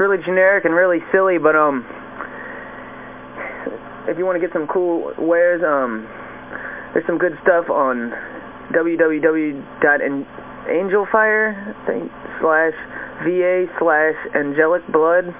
really generic and really silly, but um, if you want to get some cool wares, um, there's some good stuff on www.angelfire slash va slash angelic blood.